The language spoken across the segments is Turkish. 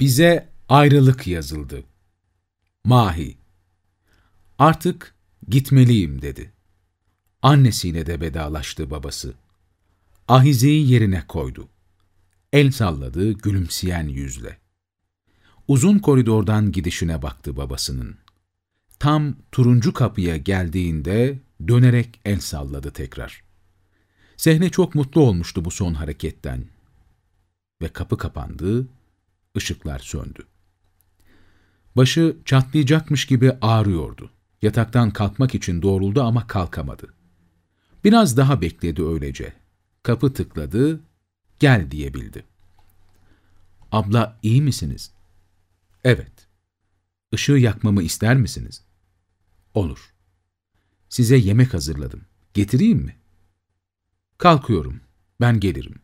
Bize ayrılık yazıldı. Mahi. Artık gitmeliyim dedi. Annesiyle de vedalaştı babası. Ahizeyi yerine koydu. El salladı gülümseyen yüzle. Uzun koridordan gidişine baktı babasının. Tam turuncu kapıya geldiğinde dönerek el salladı tekrar. Sehne çok mutlu olmuştu bu son hareketten. Ve kapı kapandı, ışıklar söndü. Başı çatlayacakmış gibi ağrıyordu. Yataktan kalkmak için doğruldu ama kalkamadı. Biraz daha bekledi öylece. Kapı tıkladı, gel diyebildi. Abla iyi misiniz? Evet. Işığı yakmamı ister misiniz? Olur. Size yemek hazırladım. Getireyim mi? Kalkıyorum. Ben gelirim.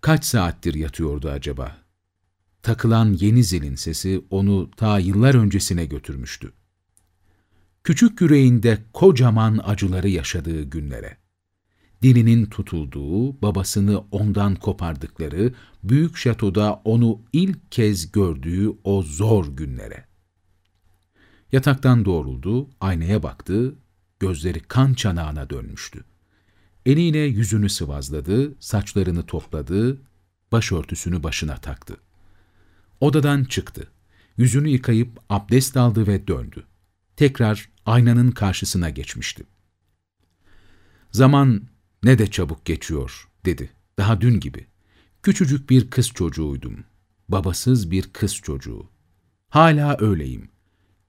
Kaç saattir yatıyordu acaba? Takılan yeni zilin sesi onu ta yıllar öncesine götürmüştü. Küçük yüreğinde kocaman acıları yaşadığı günlere. Dilinin tutulduğu, babasını ondan kopardıkları, büyük şatoda onu ilk kez gördüğü o zor günlere. Yataktan doğruldu, aynaya baktı, gözleri kan çanağına dönmüştü. Eliyle yüzünü sıvazladı, saçlarını topladı, başörtüsünü başına taktı. Odadan çıktı. Yüzünü yıkayıp abdest aldı ve döndü. Tekrar aynanın karşısına geçmişti. Zaman ne de çabuk geçiyor, dedi. Daha dün gibi. Küçücük bir kız çocuğuydum. Babasız bir kız çocuğu. Hala öyleyim.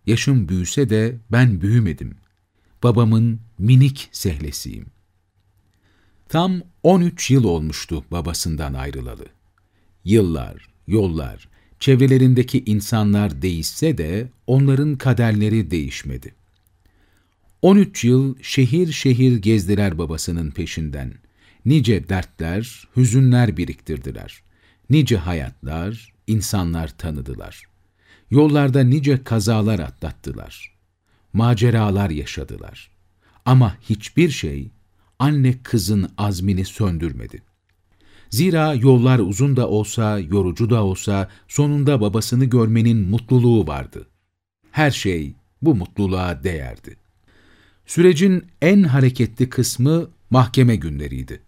Yaşım büyüse de ben büyümedim. Babamın minik sehlesiyim. Tam 13 yıl olmuştu babasından ayrılalı. Yıllar, yollar, çevrelerindeki insanlar değişse de onların kaderleri değişmedi. 13 yıl şehir şehir gezdiler babasının peşinden. Nice dertler, hüzünler biriktirdiler. Nice hayatlar, insanlar tanıdılar. Yollarda nice kazalar atlattılar. Maceralar yaşadılar. Ama hiçbir şey anne kızın azmini söndürmedi. Zira yollar uzun da olsa, yorucu da olsa sonunda babasını görmenin mutluluğu vardı. Her şey bu mutluluğa değerdi. Sürecin en hareketli kısmı mahkeme günleriydi.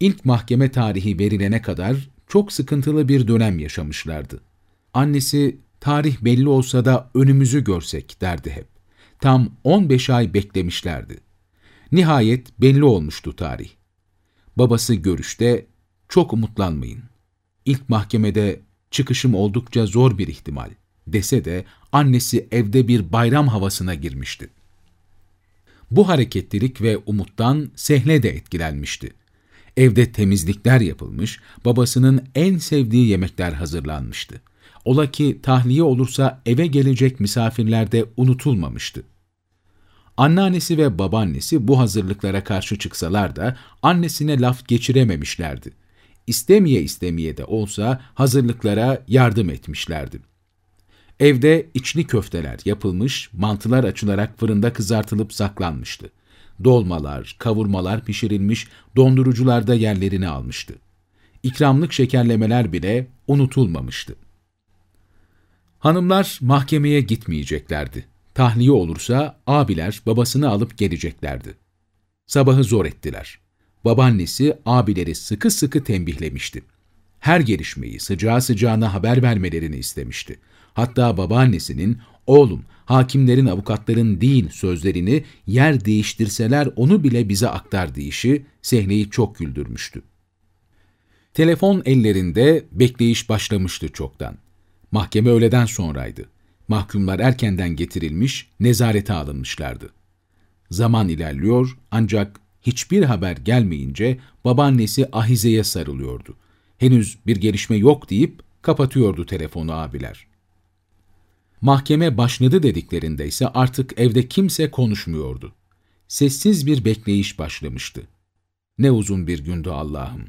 İlk mahkeme tarihi verilene kadar çok sıkıntılı bir dönem yaşamışlardı. Annesi tarih belli olsa da önümüzü görsek derdi hep. Tam 15 ay beklemişlerdi. Nihayet belli olmuştu tarih. Babası görüşte çok umutlanmayın. İlk mahkemede çıkışım oldukça zor bir ihtimal dese de annesi evde bir bayram havasına girmişti. Bu hareketlilik ve umuttan Sehle de etkilenmişti. Evde temizlikler yapılmış, babasının en sevdiği yemekler hazırlanmıştı. Ola ki tahliye olursa eve gelecek misafirler de unutulmamıştı. Anneannesi ve babaannesi bu hazırlıklara karşı çıksalar da annesine laf geçirememişlerdi. İstemeye istemeye de olsa hazırlıklara yardım etmişlerdi. Evde içli köfteler yapılmış, mantılar açılarak fırında kızartılıp saklanmıştı. Dolmalar, kavurmalar pişirilmiş, dondurucularda yerlerini almıştı. İkramlık şekerlemeler bile unutulmamıştı. Hanımlar mahkemeye gitmeyeceklerdi. Tahliye olursa abiler babasını alıp geleceklerdi. Sabahı zor ettiler. Babaannesi abileri sıkı sıkı tembihlemişti. Her gelişmeyi sıcağı sıcağına haber vermelerini istemişti. Hatta babaannesinin, oğlum hakimlerin avukatların değil sözlerini yer değiştirseler onu bile bize aktar deyişi Sehne'yi çok güldürmüştü. Telefon ellerinde bekleyiş başlamıştı çoktan. Mahkeme öğleden sonraydı. Mahkumlar erkenden getirilmiş, nezarete alınmışlardı. Zaman ilerliyor ancak hiçbir haber gelmeyince babaannesi Ahize'ye sarılıyordu. Henüz bir gelişme yok deyip kapatıyordu telefonu abiler. Mahkeme başladı dediklerinde ise artık evde kimse konuşmuyordu. Sessiz bir bekleyiş başlamıştı. Ne uzun bir gündü Allah'ım.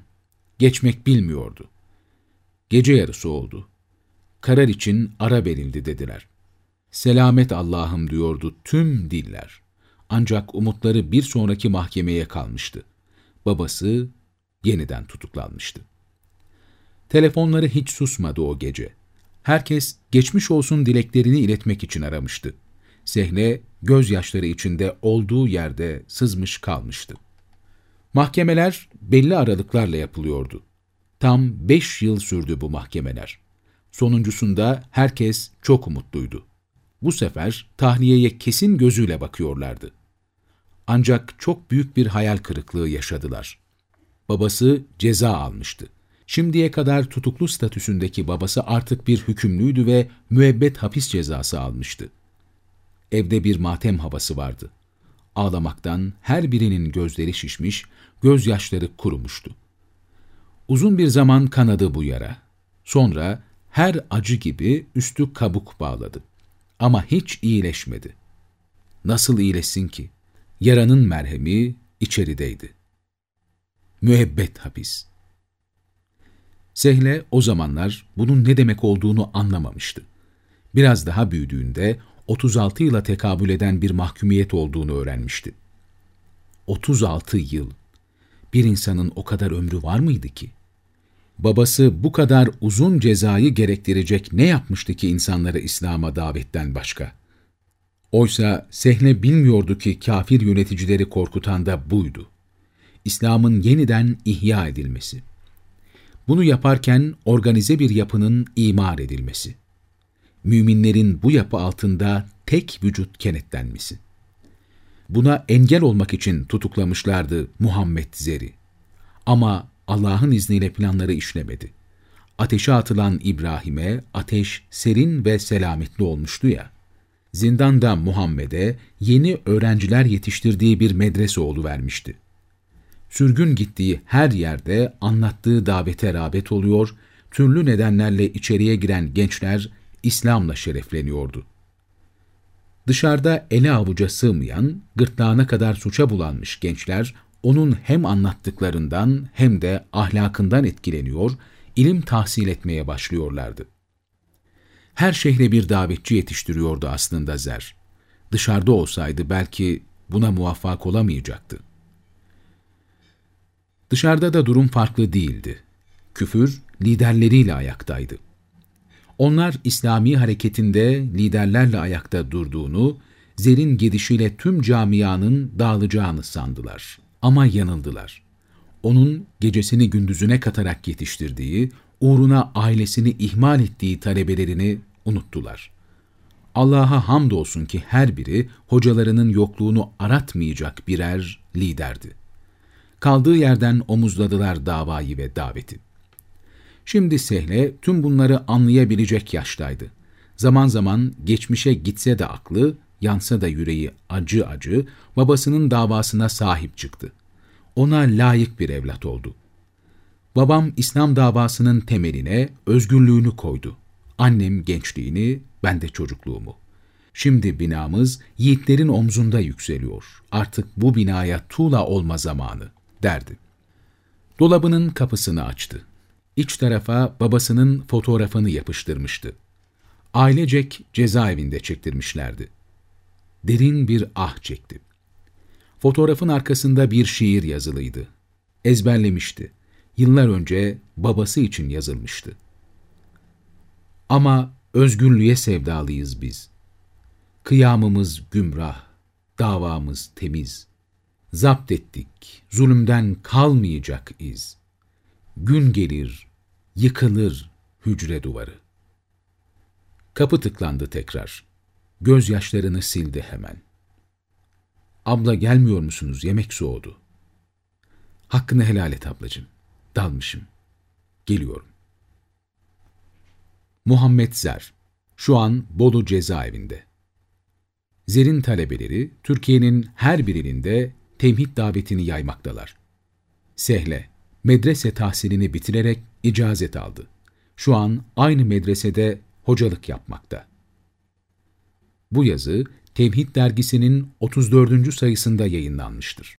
Geçmek bilmiyordu. Gece yarısı oldu. Karar için ara verildi dediler. Selamet Allah'ım diyordu tüm diller. Ancak umutları bir sonraki mahkemeye kalmıştı. Babası yeniden tutuklanmıştı. Telefonları hiç susmadı o gece. Herkes geçmiş olsun dileklerini iletmek için aramıştı. Sehle gözyaşları içinde olduğu yerde sızmış kalmıştı. Mahkemeler belli aralıklarla yapılıyordu. Tam beş yıl sürdü bu mahkemeler. Sonuncusunda herkes çok umutluydu. Bu sefer tahliyeye kesin gözüyle bakıyorlardı. Ancak çok büyük bir hayal kırıklığı yaşadılar. Babası ceza almıştı. Şimdiye kadar tutuklu statüsündeki babası artık bir hükümlüydü ve müebbet hapis cezası almıştı. Evde bir matem havası vardı. Ağlamaktan her birinin gözleri şişmiş, gözyaşları kurumuştu. Uzun bir zaman kanadı bu yara. Sonra her acı gibi üstü kabuk bağladı. Ama hiç iyileşmedi. Nasıl iyileşsin ki? Yaranın merhemi içerideydi. Müebbet hapis. Sehle o zamanlar bunun ne demek olduğunu anlamamıştı. Biraz daha büyüdüğünde 36 yıla tekabül eden bir mahkumiyet olduğunu öğrenmişti. 36 yıl. Bir insanın o kadar ömrü var mıydı ki? Babası bu kadar uzun cezayı gerektirecek ne yapmıştı ki insanları İslam'a davetten başka? Oysa Sehle bilmiyordu ki kafir yöneticileri korkutan da buydu. İslam'ın yeniden ihya edilmesi. Bunu yaparken organize bir yapının imar edilmesi. Müminlerin bu yapı altında tek vücut kenetlenmesi. Buna engel olmak için tutuklamışlardı Muhammed Zer'i. Ama Allah'ın izniyle planları işlemedi. Ateşe atılan İbrahim'e ateş serin ve selametli olmuştu ya. Zindanda Muhammed'e yeni öğrenciler yetiştirdiği bir medrese vermişti. Sürgün gittiği her yerde anlattığı davete rağbet oluyor, türlü nedenlerle içeriye giren gençler İslam'la şerefleniyordu. Dışarıda ele avuca sığmayan, gırtlağına kadar suça bulanmış gençler, onun hem anlattıklarından hem de ahlakından etkileniyor, ilim tahsil etmeye başlıyorlardı. Her şehre bir davetçi yetiştiriyordu aslında Zer. Dışarıda olsaydı belki buna muvaffak olamayacaktı. Dışarıda da durum farklı değildi. Küfür liderleriyle ayaktaydı. Onlar İslami hareketinde liderlerle ayakta durduğunu, Zer'in gidişiyle tüm camianın dağılacağını sandılar. Ama yanıldılar. Onun gecesini gündüzüne katarak yetiştirdiği, uğruna ailesini ihmal ettiği talebelerini unuttular. Allah'a hamdolsun ki her biri hocalarının yokluğunu aratmayacak birer liderdi. Kaldığı yerden omuzladılar davayı ve daveti. Şimdi Sehle tüm bunları anlayabilecek yaştaydı. Zaman zaman geçmişe gitse de aklı, yansa da yüreği acı acı babasının davasına sahip çıktı. Ona layık bir evlat oldu. Babam İslam davasının temeline özgürlüğünü koydu. Annem gençliğini, ben de çocukluğumu. Şimdi binamız yiğitlerin omzunda yükseliyor. Artık bu binaya tuğla olma zamanı, derdi. Dolabının kapısını açtı. İç tarafa babasının fotoğrafını yapıştırmıştı. Ailecek cezaevinde çektirmişlerdi. Derin bir ah çekti. Fotoğrafın arkasında bir şiir yazılıydı. Ezberlemişti. Yıllar önce babası için yazılmıştı. Ama özgürlüğe sevdalıyız biz. Kıyamımız gümrah, davamız temiz. Zapt ettik, zulümden kalmayacak iz. Gün gelir, yıkılır hücre duvarı. Kapı tıklandı tekrar. Gözyaşlarını sildi hemen. Abla gelmiyor musunuz? Yemek soğudu. Hakkını helal et ablacığım. Dalmışım. Geliyorum. Muhammed Zer, şu an Bolu cezaevinde. Zer'in talebeleri Türkiye'nin her birinde temhid davetini yaymaktalar. Sehle, medrese tahsilini bitirerek icazet aldı. Şu an aynı medresede hocalık yapmakta. Bu yazı Tevhid dergisinin 34. sayısında yayınlanmıştır.